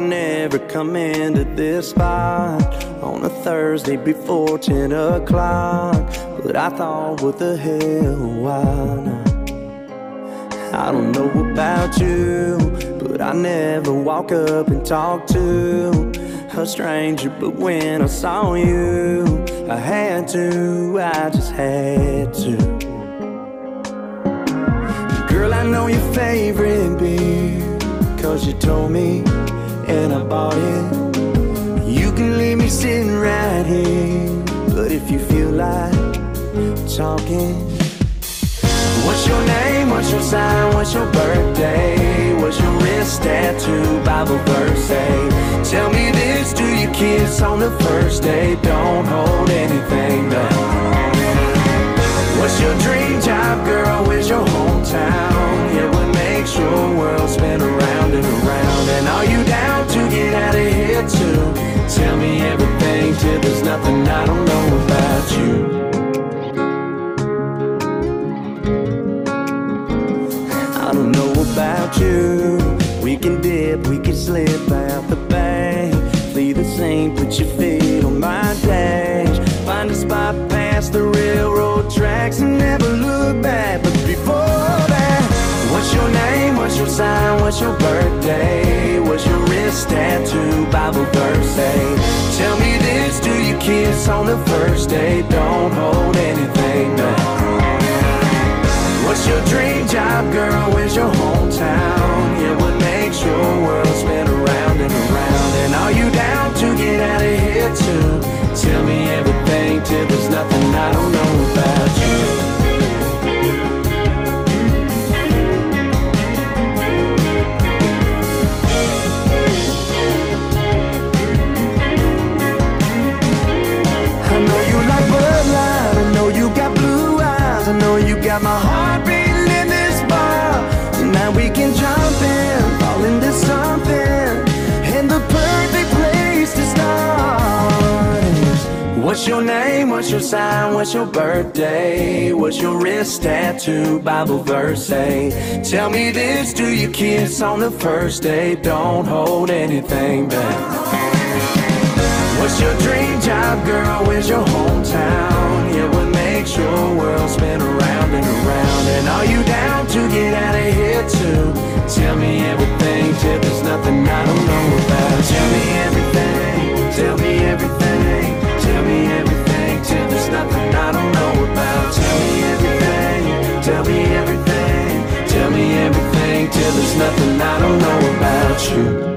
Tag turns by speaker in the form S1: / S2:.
S1: never come into this spot on a Thursday before 10 o'clock. But I thought, what the hell, why not? I don't know about you, but I never walk up and talk to a stranger. But when I saw you, I had to, I just had to. Girl, I know your favorite beer, cause you told me, and I bought it. You can leave me sitting right here, but if you feel like talking, What's your name? What's your sign? What's your birthday? What's your wrist tattoo? Bible verse say. Tell me this: Do you kiss on the first day? Don't hold anything about you. We can dip, we can slip out the bank. Flee the scene, put your feet on my dash. Find a spot past the railroad tracks and never look back. But before that, what's your name? What's your sign? What's your birthday? What's your wrist tattoo? Bible verse. Tell me this: Do you kiss on the first day? Don't hometown? Yeah, what makes your world spin around and around? And are you down to get out of here too? Tell me everything till there's nothing I don't know about you. I know you your name? What's your sign? What's your birthday? What's your wrist tattoo? Bible verse say. Tell me this: Do you kiss on the first day? Don't hold anything back. What's your dream job, girl? Where's your hometown? Yeah, what makes your world spin around 去。